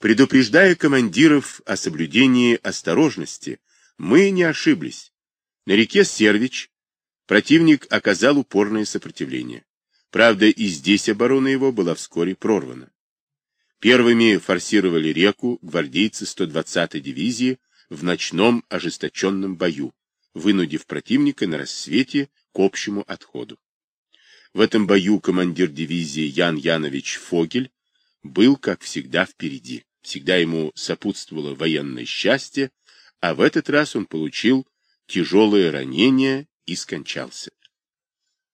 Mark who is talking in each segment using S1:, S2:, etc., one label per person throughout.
S1: Предупреждая командиров о соблюдении осторожности, мы не ошиблись. На реке Сервич противник оказал упорное сопротивление. Правда, и здесь оборона его была вскоре прорвана. Первыми форсировали реку гвардейцы 120-й дивизии в ночном ожесточенном бою, вынудив противника на рассвете к общему отходу. В этом бою командир дивизии Ян Янович Фогель был, как всегда, впереди. Всегда ему сопутствовало военное счастье, а в этот раз он получил тяжелое ранение и скончался.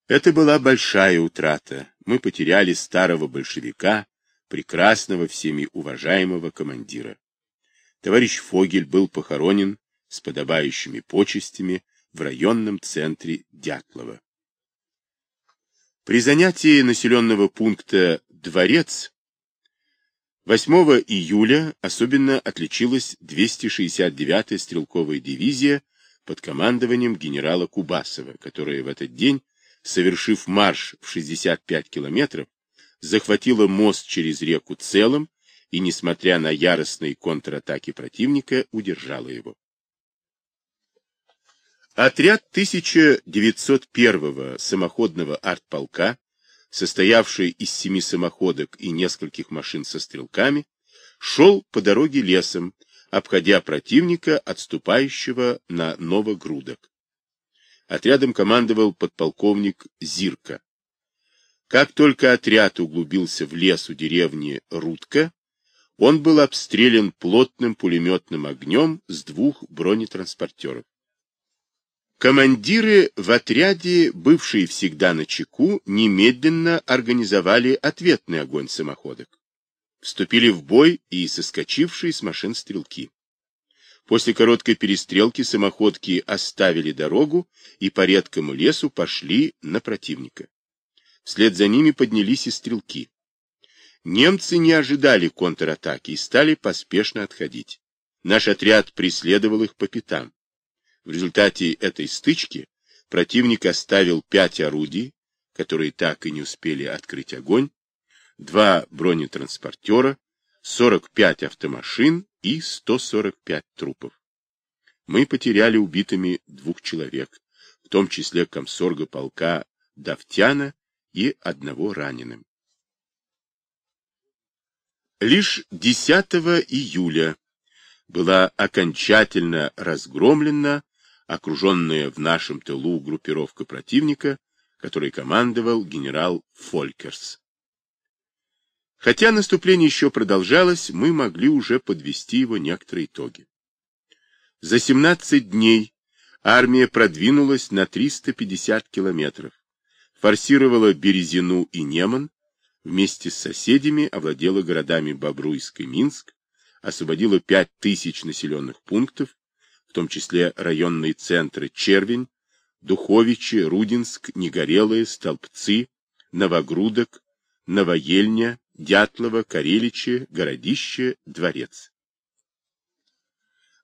S1: Это была большая утрата. Мы потеряли старого большевика, прекрасного всеми уважаемого командира. Товарищ Фогель был похоронен с подобающими почестями в районном центре Дятлова. При занятии населенного пункта Дворец 8 июля особенно отличилась 269-я стрелковая дивизия под командованием генерала Кубасова, которая в этот день, совершив марш в 65 километров, захватила мост через реку целым и, несмотря на яростные контратаки противника, удержала его. Отряд 1901-го самоходного артполка, состоявший из семи самоходок и нескольких машин со стрелками, шел по дороге лесом, обходя противника, отступающего на Новогрудок. Отрядом командовал подполковник Зирка. Как только отряд углубился в лес у деревни Рудка, он был обстрелян плотным пулеметным огнем с двух бронетранспортеров. Командиры в отряде, бывшие всегда на чеку, немедленно организовали ответный огонь самоходок. Вступили в бой и соскочившие с машин стрелки. После короткой перестрелки самоходки оставили дорогу и по редкому лесу пошли на противника. Вслед за ними поднялись и стрелки. Немцы не ожидали контратаки и стали поспешно отходить. Наш отряд преследовал их по пятам. В результате этой стычки противник оставил пять орудий, которые так и не успели открыть огонь, два бронетранспортера, 45 автомашин и 145 трупов. Мы потеряли убитыми двух человек, в том числе комсорга полка Давтяна и одного раненым. Лишь 10 июля была окончательно разгромлена окруженная в нашем тылу группировка противника, которой командовал генерал Фолькерс. Хотя наступление еще продолжалось, мы могли уже подвести его некоторые итоги. За 17 дней армия продвинулась на 350 километров, форсировала Березину и Неман, вместе с соседями овладела городами Бобруйск и Минск, освободила 5000 населенных пунктов, том числе районные центры Червень, Духовичи, Рудинск, Негорелые, Столбцы, Новогрудок, Новоельня, Дятлово, Кареличи, Городище, Дворец.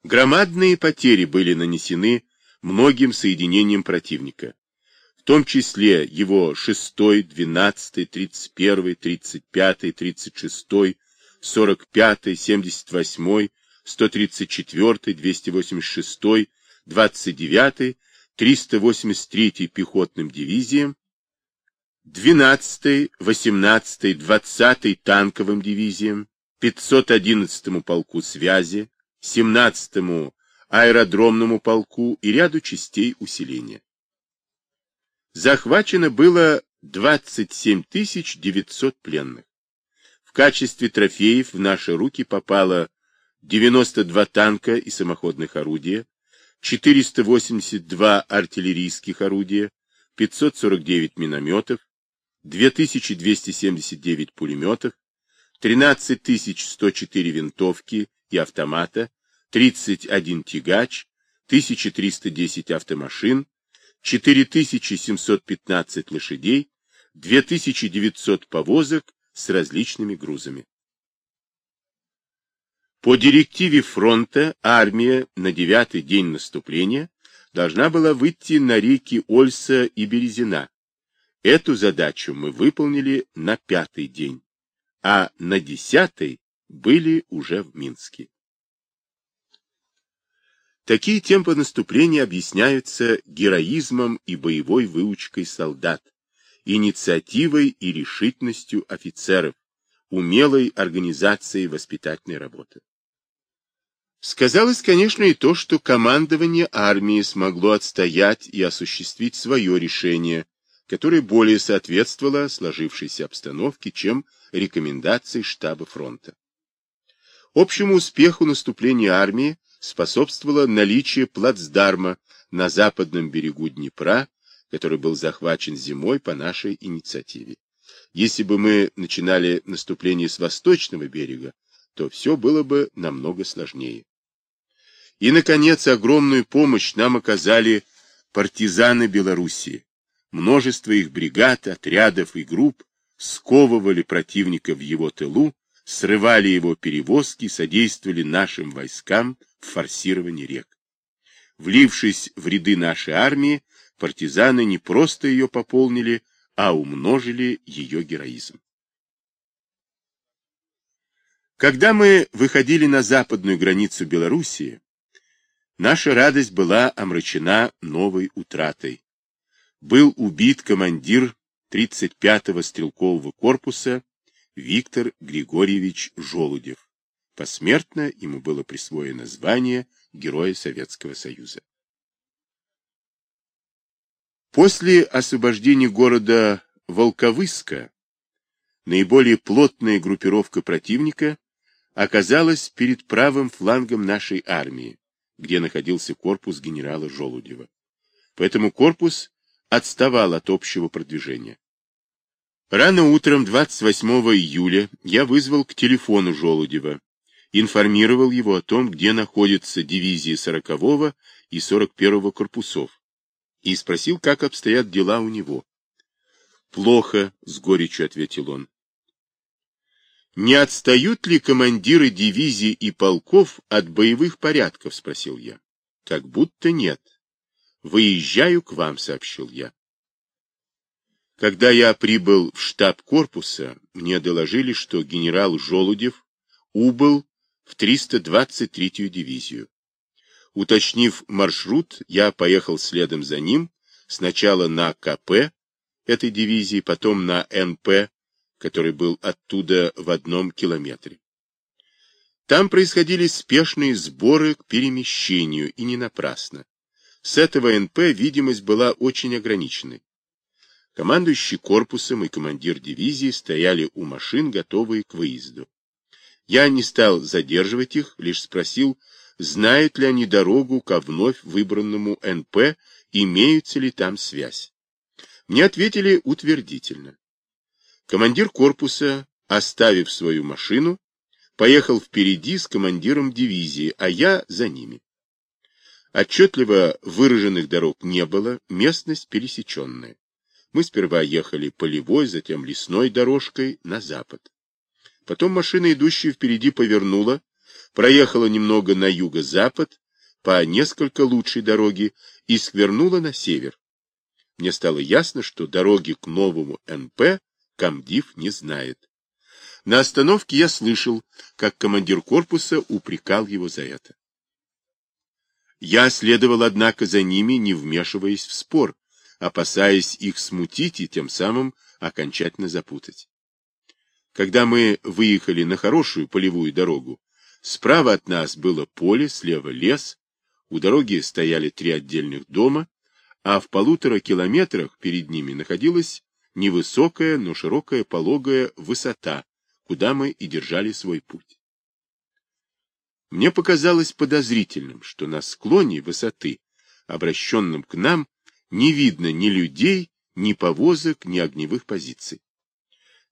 S1: Громадные потери были нанесены многим соединениям противника, в том числе его 6, 12, 31, 35, 36, 45, 78, 134, 286, 29, 383 пехотным дивизиям, 12, 18, 20 танковым дивизиям, 511 полку связи, 17 аэродромному полку и ряду частей усиления. Захвачено было 27 900 пленных. В качестве трофеев в наши руки попало 92 танка и самоходных орудия, 482 артиллерийских орудия, 549 минометов, 2279 пулеметов, 13104 винтовки и автомата, 31 тягач, 1310 автомашин, 4715 лошадей, 2900 повозок с различными грузами. По директиве фронта армия на девятый день наступления должна была выйти на реки Ольса и Березина. Эту задачу мы выполнили на пятый день, а на десятый были уже в Минске. Такие темпы наступления объясняются героизмом и боевой выучкой солдат, инициативой и решительностью офицеров, умелой организацией воспитательной работы. Сказалось, конечно, и то, что командование армии смогло отстоять и осуществить свое решение, которое более соответствовало сложившейся обстановке, чем рекомендации штаба фронта. Общему успеху наступления армии способствовало наличие плацдарма на западном берегу Днепра, который был захвачен зимой по нашей инициативе. Если бы мы начинали наступление с восточного берега, то все было бы намного сложнее. И, наконец, огромную помощь нам оказали партизаны Белоруссии. Множество их бригад, отрядов и групп сковывали противника в его тылу, срывали его перевозки, содействовали нашим войскам в форсировании рек. Влившись в ряды нашей армии, партизаны не просто ее пополнили, а умножили ее героизм. Когда мы выходили на западную границу Белоруссии, Наша радость была омрачена новой утратой. Был убит командир 35-го стрелкового корпуса Виктор Григорьевич Жолудев. Посмертно ему было присвоено звание Героя Советского Союза. После освобождения города Волковыска наиболее плотная группировка противника оказалась перед правым флангом нашей армии, где находился корпус генерала Жолудева. Поэтому корпус отставал от общего продвижения. Рано утром 28 июля я вызвал к телефону Жолудева, информировал его о том, где находятся дивизии 40-го и 41-го корпусов, и спросил, как обстоят дела у него. «Плохо», — с горечью ответил он. Не отстают ли командиры дивизий и полков от боевых порядков, спросил я. Как будто нет. Выезжаю к вам, сообщил я. Когда я прибыл в штаб корпуса, мне доложили, что генерал Жолудев убыл в 323-ю дивизию. Уточнив маршрут, я поехал следом за ним, сначала на КП этой дивизии, потом на НП который был оттуда в одном километре. Там происходили спешные сборы к перемещению, и не напрасно. С этого НП видимость была очень ограниченной. Командующий корпусом и командир дивизии стояли у машин, готовые к выезду. Я не стал задерживать их, лишь спросил, знают ли они дорогу ко вновь выбранному НП, имеется ли там связь. Мне ответили утвердительно. Командир корпуса, оставив свою машину, поехал впереди с командиром дивизии, а я за ними. Отчетливо выраженных дорог не было, местность пересеченная. Мы сперва ехали полевой, затем лесной дорожкой на запад. Потом машина, идущая впереди, повернула, проехала немного на юго-запад, по несколько лучшей дороге и свернула на север. Мне стало ясно, что дороги к новому НП комдив не знает. На остановке я слышал, как командир корпуса упрекал его за это. Я следовал, однако, за ними, не вмешиваясь в спор, опасаясь их смутить и тем самым окончательно запутать. Когда мы выехали на хорошую полевую дорогу, справа от нас было поле, слева лес, у дороги стояли три отдельных дома, а в полутора километрах перед ними находилась невысокая, но широкая пологая высота, куда мы и держали свой путь. Мне показалось подозрительным, что на склоне высоты, обращенном к нам, не видно ни людей, ни повозок, ни огневых позиций.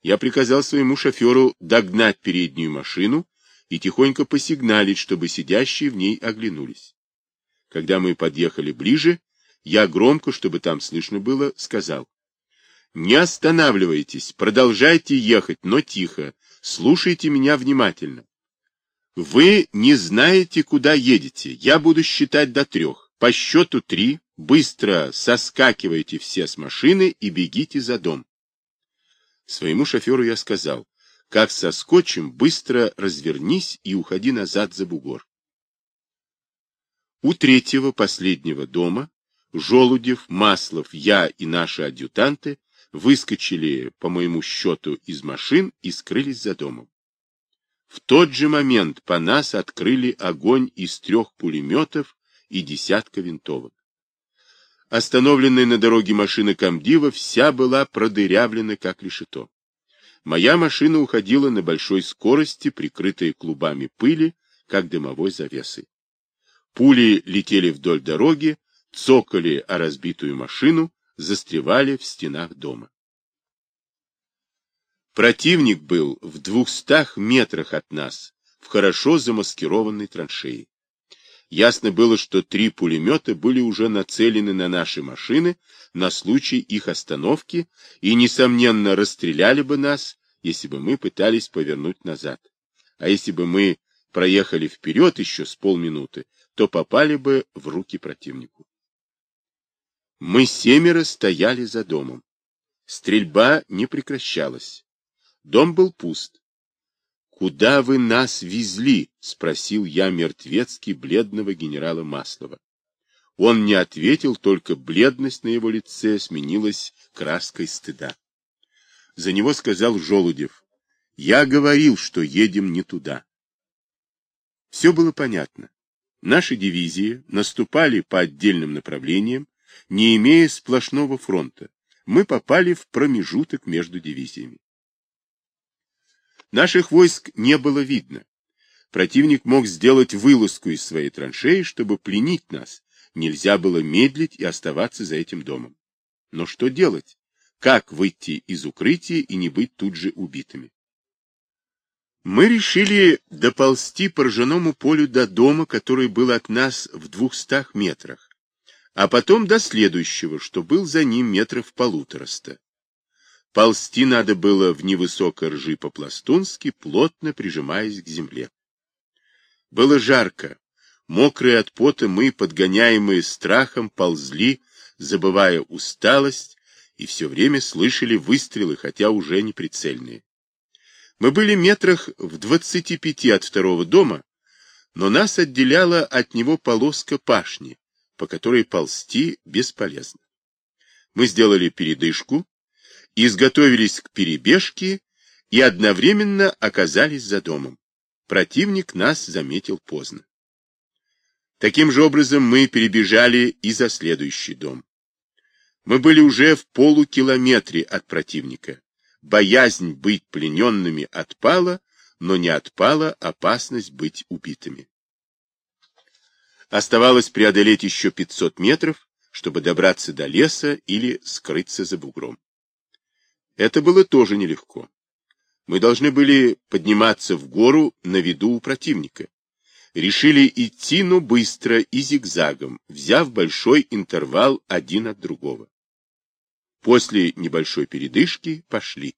S1: Я приказал своему шоферу догнать переднюю машину и тихонько посигналить, чтобы сидящие в ней оглянулись. Когда мы подъехали ближе, я громко, чтобы там слышно было, сказал. Не останавливайтесь, продолжайте ехать, но тихо. Слушайте меня внимательно. Вы не знаете, куда едете. Я буду считать до трех. По счету три быстро соскакивайте все с машины и бегите за дом. Своему шоферу я сказал, как соскочим, быстро развернись и уходи назад за бугор. У третьего, последнего дома, Желудев, Маслов, я и наши адъютанты выскочили, по моему счету, из машин и скрылись за домом. В тот же момент по нас открыли огонь из трех пулеметов и десятка винтовок. Остановленная на дороге машина комдива вся была продырявлена, как решето. Моя машина уходила на большой скорости, прикрытая клубами пыли, как дымовой завесой. Пули летели вдоль дороги, цокали о разбитую машину, застревали в стенах дома. Противник был в двухстах метрах от нас, в хорошо замаскированной траншеи. Ясно было, что три пулемета были уже нацелены на наши машины на случай их остановки и, несомненно, расстреляли бы нас, если бы мы пытались повернуть назад. А если бы мы проехали вперед еще с полминуты, то попали бы в руки противнику. Мы семеро стояли за домом. Стрельба не прекращалась. Дом был пуст. «Куда вы нас везли?» — спросил я мертвецки бледного генерала Маслова. Он не ответил, только бледность на его лице сменилась краской стыда. За него сказал Желудев. «Я говорил, что едем не туда». Все было понятно. Наши дивизии наступали по отдельным направлениям, не имея сплошного фронта. Мы попали в промежуток между дивизиями. Наших войск не было видно. Противник мог сделать вылазку из своей траншеи, чтобы пленить нас. Нельзя было медлить и оставаться за этим домом. Но что делать? Как выйти из укрытия и не быть тут же убитыми? Мы решили доползти по ржаному полю до дома, который был от нас в двухстах метрах, а потом до следующего, что был за ним метров полутораста. Ползти надо было в невысокой ржи по-пластунски, плотно прижимаясь к земле. Было жарко. Мокрые от пота мы, подгоняемые страхом, ползли, забывая усталость, и все время слышали выстрелы, хотя уже не прицельные. Мы были метрах в двадцати пяти от второго дома, но нас отделяла от него полоска пашни, по которой ползти бесполезно. Мы сделали передышку, изготовились к перебежке и одновременно оказались за домом. Противник нас заметил поздно. Таким же образом мы перебежали и за следующий дом. Мы были уже в полукилометре от противника. Боязнь быть плененными отпала, но не отпала опасность быть убитыми. Оставалось преодолеть еще 500 метров, чтобы добраться до леса или скрыться за бугром. Это было тоже нелегко. Мы должны были подниматься в гору на виду у противника. Решили идти, но быстро и зигзагом, взяв большой интервал один от другого. После небольшой передышки пошли.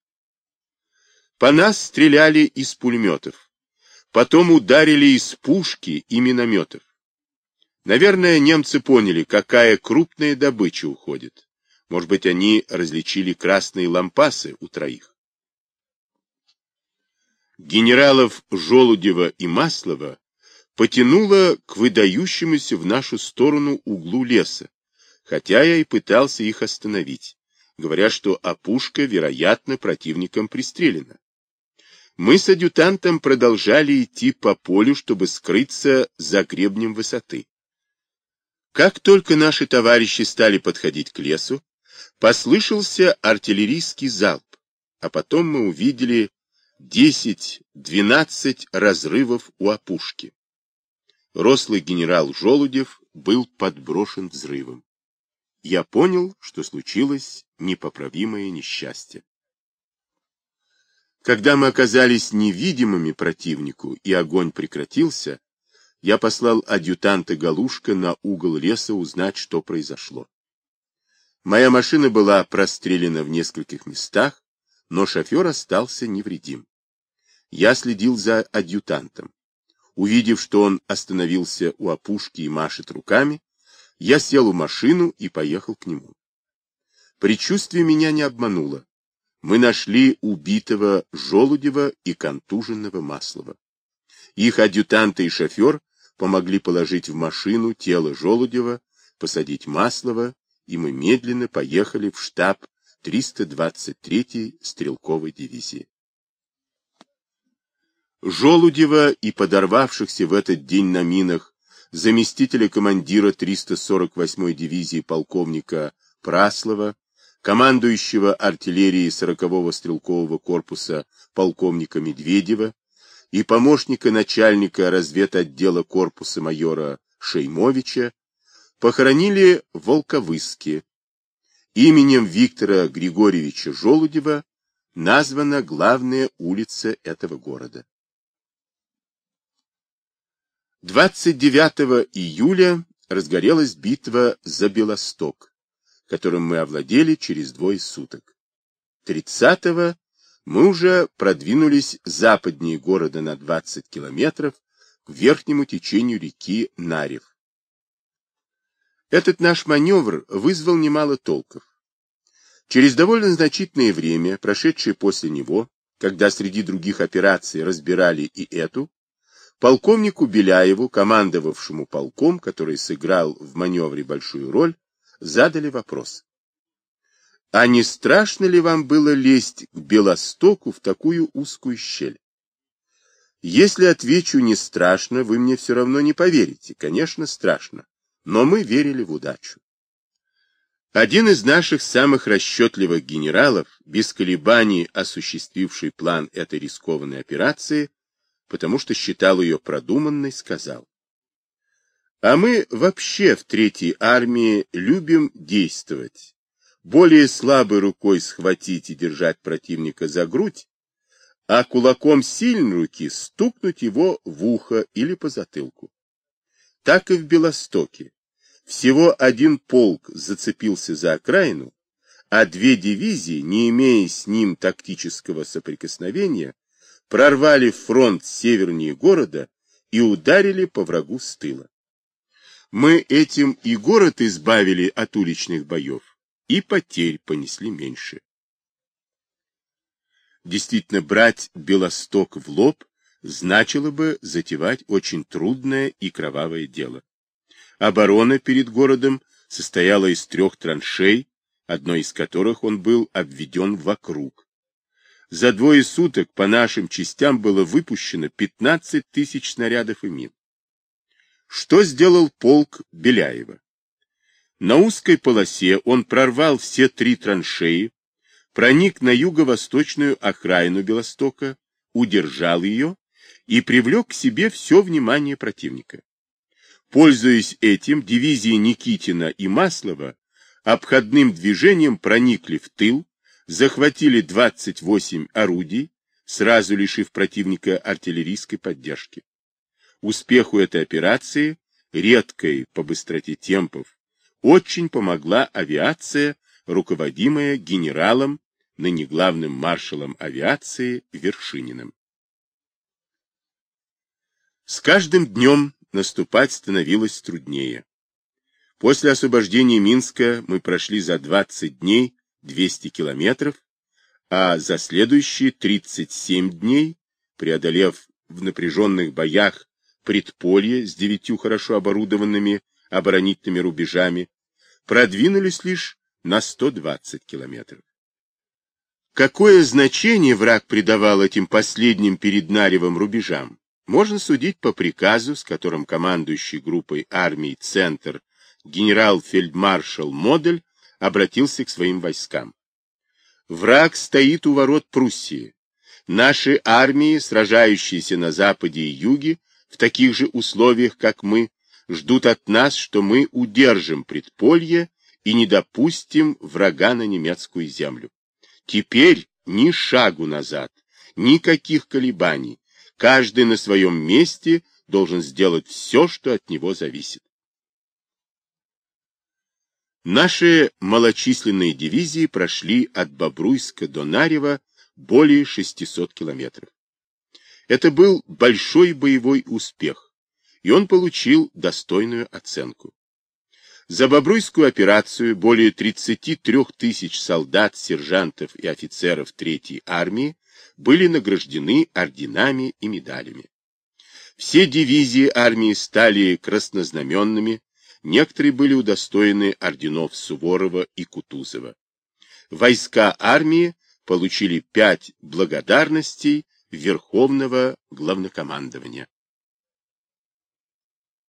S1: По нас стреляли из пулеметов. Потом ударили из пушки и минометов. Наверное, немцы поняли, какая крупная добыча уходит. Может быть, они различили красные лампасы у троих. Генералов Желудева и Маслова потянуло к выдающемуся в нашу сторону углу леса, хотя я и пытался их остановить, говоря, что опушка, вероятно, противником пристрелена. Мы с адъютантом продолжали идти по полю, чтобы скрыться за гребнем высоты. Как только наши товарищи стали подходить к лесу, Послышался артиллерийский залп, а потом мы увидели 10-12 разрывов у опушки. Рослый генерал Желудев был подброшен взрывом. Я понял, что случилось непоправимое несчастье. Когда мы оказались невидимыми противнику и огонь прекратился, я послал адъютанта Галушка на угол леса узнать, что произошло. Моя машина была прострелена в нескольких местах, но шофер остался невредим. Я следил за адъютантом. Увидев, что он остановился у опушки и машет руками, я сел в машину и поехал к нему. Предчувствие меня не обмануло. мы нашли убитого Желудева и контуженного Маслова. Их адъютанты и шофер помогли положить в машину тело Желудева, посадить Маслова, и мы медленно поехали в штаб 323-й стрелковой дивизии. Желудева и подорвавшихся в этот день на минах заместителя командира 348-й дивизии полковника Праслова, командующего артиллерией 40-го стрелкового корпуса полковника Медведева и помощника начальника разведотдела корпуса майора Шеймовича похоронили в Волковыске. Именем Виктора Григорьевича Желудева названа главная улица этого города. 29 июля разгорелась битва за Белосток, которым мы овладели через двое суток. 30-го мы уже продвинулись западнее города на 20 километров к верхнему течению реки Нарев. Этот наш маневр вызвал немало толков. Через довольно значительное время, прошедшее после него, когда среди других операций разбирали и эту, Полковнику Беляеву, командовавшему полком, который сыграл в маневре большую роль, задали вопрос. А не страшно ли вам было лезть к Белостоку в такую узкую щель? Если отвечу не страшно, вы мне все равно не поверите. Конечно, страшно. Но мы верили в удачу. Один из наших самых расчетливых генералов, без колебаний осуществивший план этой рискованной операции, потому что считал ее продуманной, сказал. А мы вообще в Третьей армии любим действовать. Более слабой рукой схватить и держать противника за грудь, а кулаком сильной руки стукнуть его в ухо или по затылку. Так и в Белостоке. Всего один полк зацепился за окраину, а две дивизии, не имея с ним тактического соприкосновения, прорвали фронт севернее города и ударили по врагу с тыла. Мы этим и город избавили от уличных боев, и потерь понесли меньше. Действительно, брать Белосток в лоб значило бы затевать очень трудное и кровавое дело. Оборона перед городом состояла из трех траншей, одной из которых он был обведен вокруг, за двое суток по нашим частям было выпущено 15 тысяч снарядов и мин. Что сделал полк Беляева? На узкой полосе он прорвал все три траншеи, проник на юго-восточную окраину Белостока, удержал ее и привлек к себе все внимание противника. Пользуясь этим, дивизии Никитина и Маслова обходным движением проникли в тыл, захватили 28 орудий, сразу лишив противника артиллерийской поддержки. Успеху этой операции, редкой по быстроте темпов, очень помогла авиация, руководимая генералом, ныне главным маршалом авиации Вершининым. С каждым днем наступать становилось труднее. После освобождения Минска мы прошли за 20 дней 200 километров, а за следующие 37 дней, преодолев в напряженных боях предполье с девятью хорошо оборудованными оборонительными рубежами, продвинулись лишь на 120 километров. Какое значение враг придавал этим последним перед Наревым рубежам, можно судить по приказу, с которым командующий группой армий «Центр» генерал-фельдмаршал Модель обратился к своим войскам. Враг стоит у ворот Пруссии. Наши армии, сражающиеся на западе и юге, в таких же условиях, как мы, ждут от нас, что мы удержим предполье и не допустим врага на немецкую землю. Теперь ни шагу назад, никаких колебаний. Каждый на своем месте должен сделать все, что от него зависит. Наши малочисленные дивизии прошли от Бобруйска до Нарева более 600 километров. Это был большой боевой успех, и он получил достойную оценку. За Бобруйскую операцию более 33 тысяч солдат, сержантов и офицеров Третьей армии были награждены орденами и медалями. Все дивизии армии стали краснознаменными, некоторые были удостоены орденов Суворова и Кутузова. Войска армии получили пять благодарностей Верховного Главнокомандования.